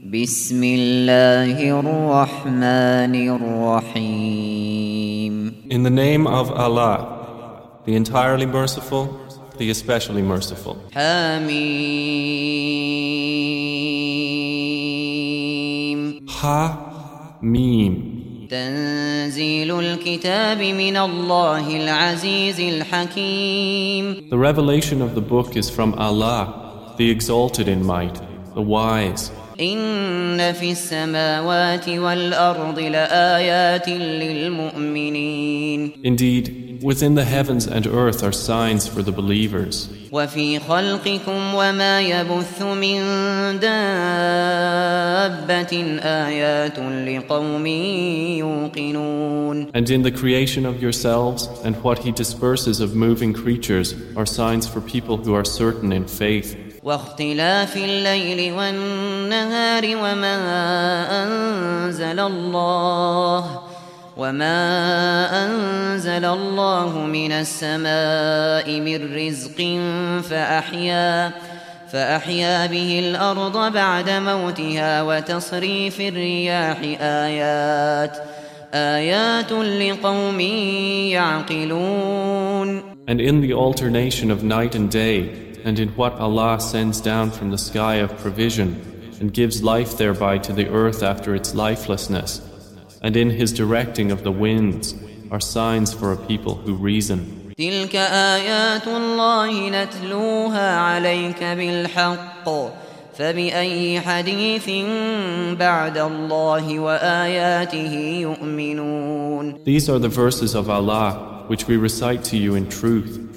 بسم الله الرحمن الرحيم In the name of Allah, the entirely merciful, the especially merciful. حميم Ha Mim. تنزيل الكتاب من الله العزيز الحكيم The revelation of the book is from Allah, the exalted in might, the wise. إن في السماوات والأرض لآيات للمؤمنين Indeed, within the heavens and earth are signs for the believers. وفي خلقكم وما يبث من دابة آيات لقوم يوقنون And in the creation of yourselves and what He disperses of moving creatures are signs for people who are certain in faith. واختلاف الليل والنهار وما أنزل الله وما أنزل الله من السماء من رزق فأحيا فأحيا به الأرض بعد موتها وتصريف الرياح آيات آيات لقوم يعقلون. And in the alternation of night and day, and in what Allah sends down from the sky of provision, and gives life thereby to the earth after its lifelessness, and in His directing of the winds, are signs for a people who reason. تلك آيات الله نتلوها عليك بالحق فبأي حديث بعد الله وآياته يؤمنون These are the verses of Allah which we recite to you in truth.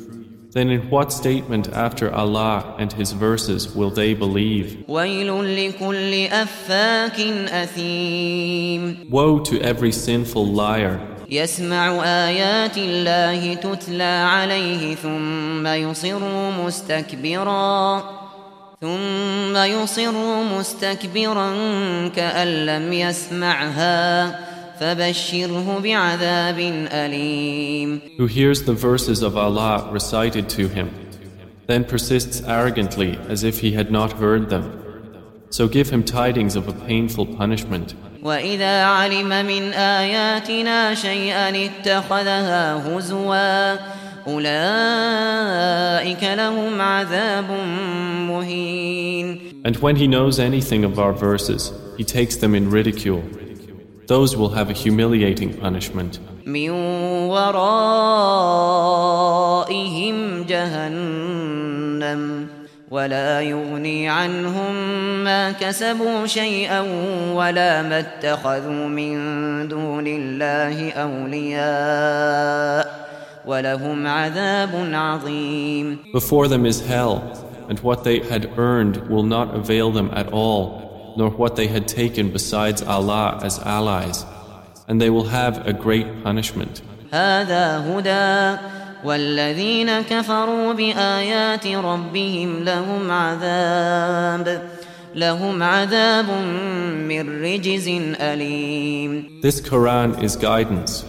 Then in what statement after Allah and His verses will they believe? ويل لكل أفاك أثيم Woe to every sinful liar يسمع آيات الله تتلى عليه ثم يصر مستكبرا ثم يصر مستكبرا كأن لم يسمعها فبشره بعذاب أليم who hears the verses of Allah recited to him, then persists arrogantly as if he had not heard them. So give him tidings of a painful punishment. وإذا علم من آياتنا شيئا اتخذها هزوا أولئك لهم عذاب مهين And when he knows anything of our verses, he takes them in ridicule. Those will have a humiliating punishment. من ورائهم جهنم ولا يغني عنهم ما كسبوا شيئا ولا ما اتخذوا من دون الله أولياء ولهم عذاب عظيم Before them is hell, and what they had earned will not avail them at all, nor what they had taken besides Allah as allies, and they will have a great punishment. هذا هدى والذين كفروا بآيات ربهم لهم عذاب لهم عذاب من رجز أليم This Quran is guidance,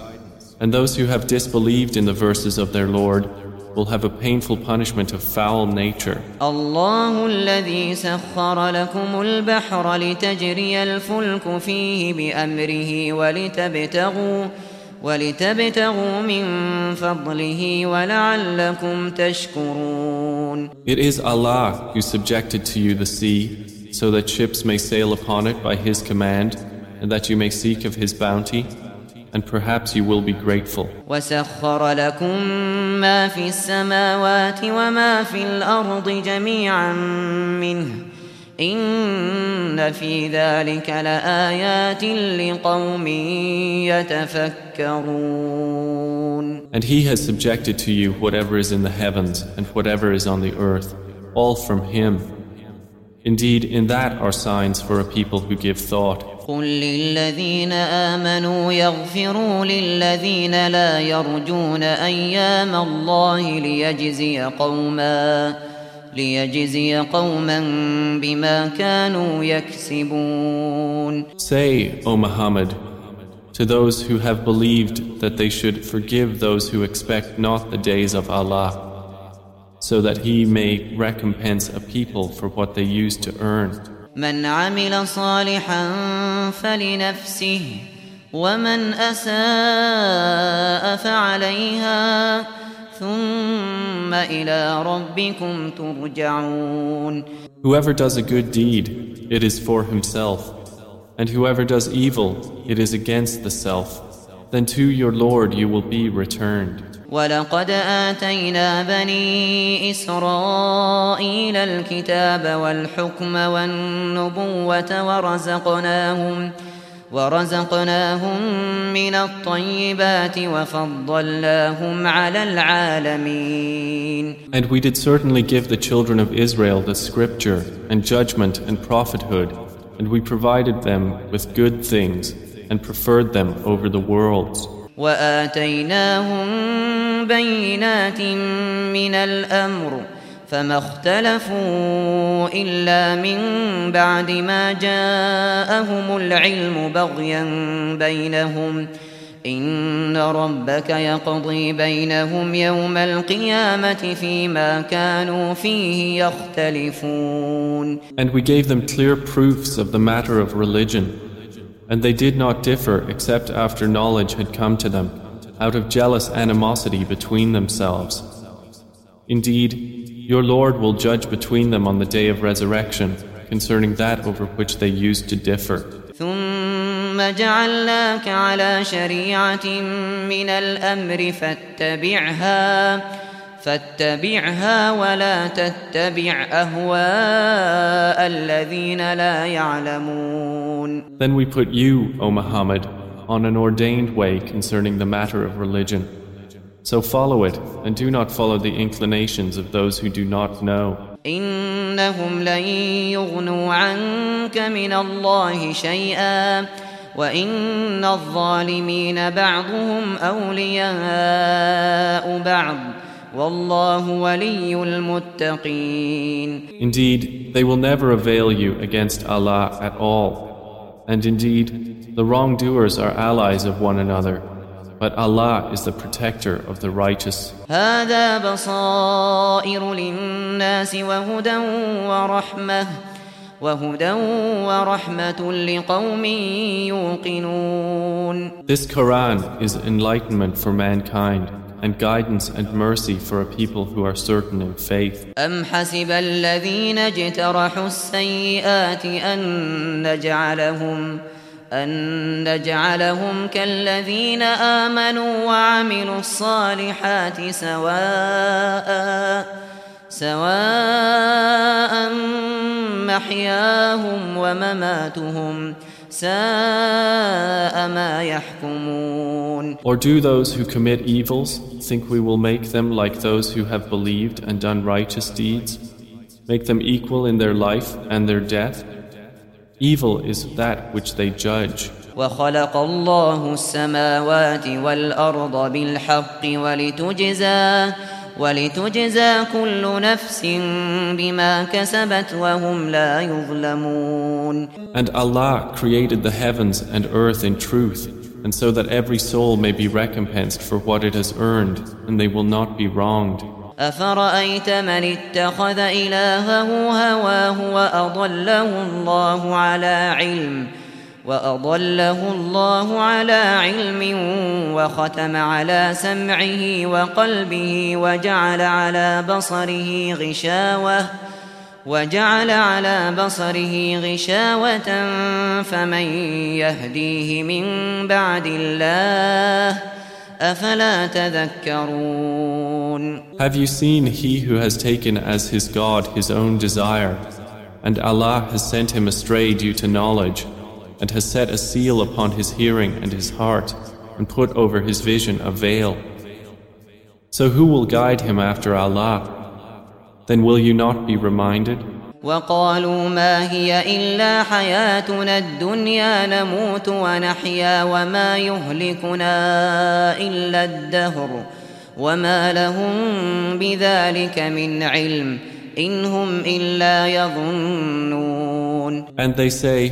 and those who have disbelieved in the verses of their Lord will have a painful punishment of foul nature. الله الذي سخر لكم البحر لتجري الفلك فيه بأمره ولتبتغوا ولتبتغوا من فضله ولعلكم تشكرون It is Allah who subjected to you the sea, so that ships may sail upon it by His command, and that you may seek of His bounty, and perhaps you will be grateful. وسخر لكم ما في السماوات وما في الأرض جميعا منه إن في ذلك لآيات لقوم يتفكرون And He has subjected to you whatever is in the heavens and whatever is on the earth, all from Him. Indeed, in that are signs for a people who give thought. قل للذين آمنوا يغفروا للذين لا يرجون أيام الله ليجزي قوما ليجزي قوما بما كانوا يكسبون Say, O Muhammad, to those who have believed that they should forgive those who expect not the days of Allah, so that He may recompense a people for what they used to earn. من عمل صالحا فلنفسه ومن أساء فعليها ثم إلى ربكم ترجعون Whoever does a good deed, it is for himself. And whoever does evil, it is against the self. Then to your Lord you will be returned. ولقد آتينا بني إسرائيل الكتاب والحكم والنبوة ورزقناهم ورزقناهم من الطيبات وفضلناهم على العالمين And we did certainly give the children of Israel the scripture and judgment and prophethood and we provided them with good things and preferred them over the worlds. وآتيناهم بينات من الأمر فما اختلفوا إلا من بعد ما جاءهم العلم بغيا بينهم إن ربك يقضي بينهم يوم القيامة فيما كانوا فيه يختلفون And we gave them clear proofs of the matter of religion and they did not differ except after knowledge had come to them out of jealous animosity between themselves. Indeed, Your Lord will judge between them on the day of resurrection concerning that over which they used to differ. ثم جعلناك على شريعة من الأمر فاتبعها فاتبعها ولا تتبع أهواء الذين لا يعلمون Then we put you, O Muhammad, on an ordained way concerning the matter of religion. So follow it and do not follow the inclinations of those who do not know. إنهم لن يغنوا عنك من الله شيئا وإن الظالمين بعضهم أولياء بعض Indeed, they will never avail you against Allah at all. And indeed, the wrongdoers are allies of one another. But Allah is the protector of the righteous. هذا بصائر للناس وهدى ورحمة وهدى ورحمة لقوم يوقنون This Quran is enlightenment for mankind and guidance and mercy for a people who are certain in faith. أم حسب الذين اجترحوا السيئات أن نجعلهم أن نجعلهم كالذين آمنوا وعملوا الصالحات سواء سواء محياهم ومماتهم ساء ما يحكمون Or do those who commit evils think we will make them like those who have believed and done righteous deeds? Make them equal in their life and their death? Evil is that which they judge. وخلق الله السماوات والأرض بالحق ولتجزى ولتجزى كل نفس بما كسبت وهم لا يظلمون And Allah created the heavens and earth in truth, and so that every soul may be recompensed for what it has earned, and they will not be wronged. أفرأيت من اتخذ إلهه هواه وأضله الله على علم وأضله الله على علم وختم على سمعه وقلبه وجعل على بصره غشاوة وجعل على بصره غشاوة فمن يهديه من بعد الله أفلا تذكرون Have you seen he who has taken as his God his own desire, and Allah has sent him astray due to knowledge, and has set a seal upon his hearing and his heart, and put over his vision a veil? So who will guide him after Allah? Then will you not be reminded? وقالوا ما هي إلا حياتنا الدنيا نموت ونحيا وما يهلكنا إلا الدهر وما لهم بذلك من علم إن هم إلا يظنون And they say,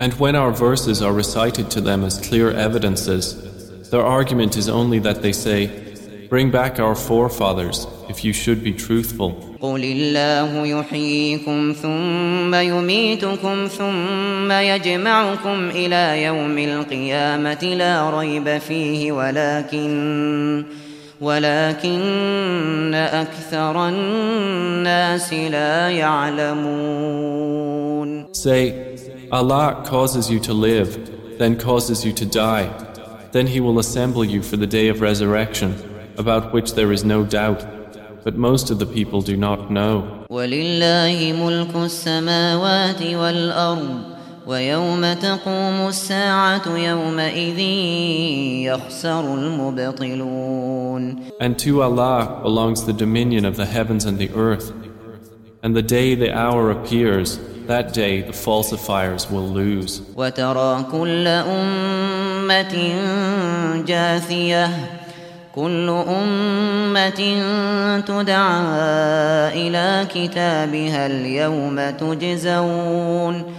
And when our verses are recited to them as clear evidences, their argument is only that they say, Bring back our forefathers if you should be truthful. ولكن أكثر الناس لا يعلمون Say, Allah causes you to live, then causes you to die. Then He will assemble you for the day of resurrection, about which there is no doubt. But most of the people do not know. ولله ملك السماوات والأرض ويوم تقوم الساعة يومئذ يخسر المبطلون And to Allah belongs the dominion of the heavens and the earth. And the day the hour appears, that day the falsifiers will lose. وترى كل أمة جاثية كل أمة تدعى إلى كتابها اليوم تجزون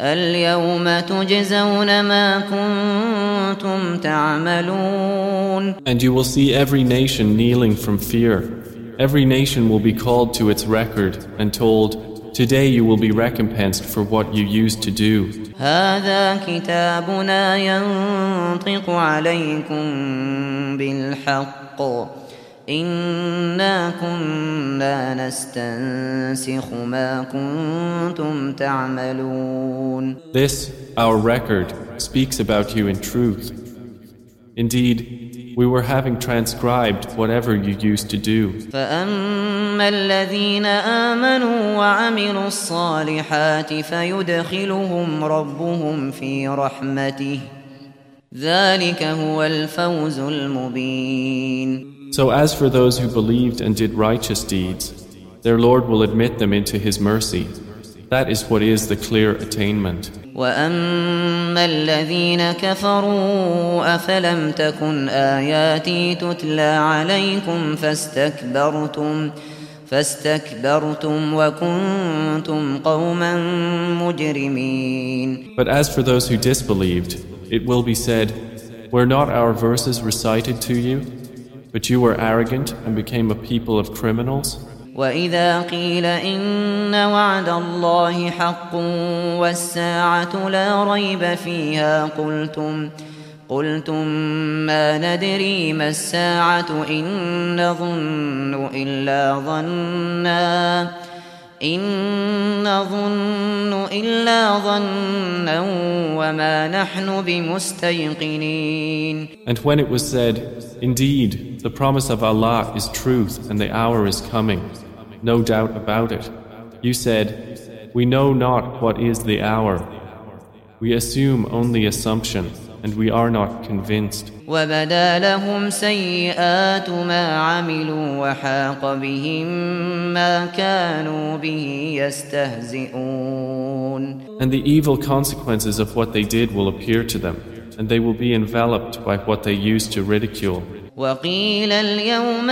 اليوم تجزون ما كنتم تعملون And you will see every nation kneeling from fear. Every nation will be called to its record and told, Today you will be recompensed for what you used to do. هذا كتابنا ينطق عليكم بالحق إنا كنا نستنسخ ما كنتم تعملون This, our record, speaks about you in truth. Indeed, we were having transcribed whatever you used to do. فأما الذين آمنوا وعملوا الصالحات فيدخلهم ربهم في رحمته ذلك هو الفوز المبين So as for those who believed and did righteous deeds, their Lord will admit them into His mercy. That is what is the clear attainment. وأما الذين كفروا أفلم تكن آياتي تتلى عليكم فاستكبرتم فاستكبرتم وكنتم قوما مجرمين But as for those who disbelieved, it will be said, Were not our verses recited to you? But you were arrogant and became a people of criminals? وإذا قيل إن وعد الله حق والساعة لا ريب فيها قلتم قلتم ما ندري ما الساعة إن نظن إلا ظنا إن نظن إلا ظنا وما نحن بمستيقنين And when it was said, Indeed, the promise of Allah is truth and the hour is coming, no doubt about it, you said, We know not what is the hour. We assume only assumption, and we are not convinced. And the evil consequences of what they did will appear to them, and they will be enveloped by what they used to ridicule. وقيل اليوم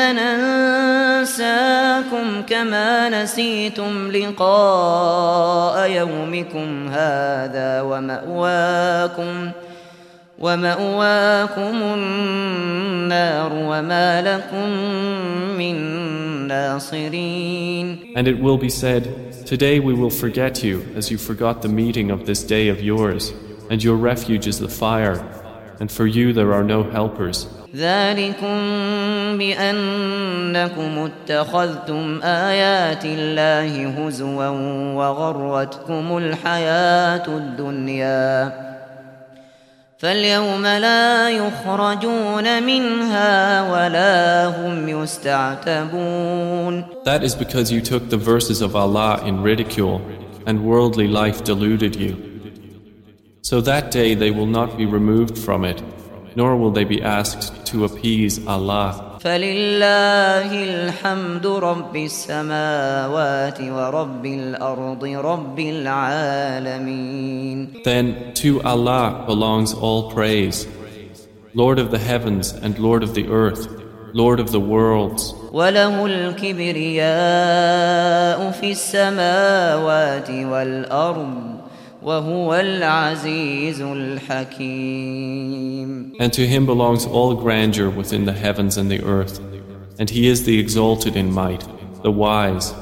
ننساكم كما نسيتم لقاء يومكم هذا ومأواكم ومأواكم النار وما لكم من ناصرين And it will be said, Today we will forget you as you forgot the meeting of this day of yours, and your refuge is the fire, and for you there are no helpers. ذلكم بأنكم اتخذتم آيات الله هزوا وغرتكم الحياة الدنيا فاليوم لا يخرجون منها ولا هم يستعتبون That is because you took the verses of Allah in ridicule, and worldly life deluded you. So that day they will not be removed from it, nor will they be asked to appease Allah. فلله الحمد رب السماوات ورب الأرض رب العالمين Then to Allah belongs all praise, Lord of the heavens and Lord of the earth, Lord of the worlds. وله الكبرياء في السماوات والأرض And to him belongs all grandeur within the heavens and the earth, and he is the exalted in might, the wise,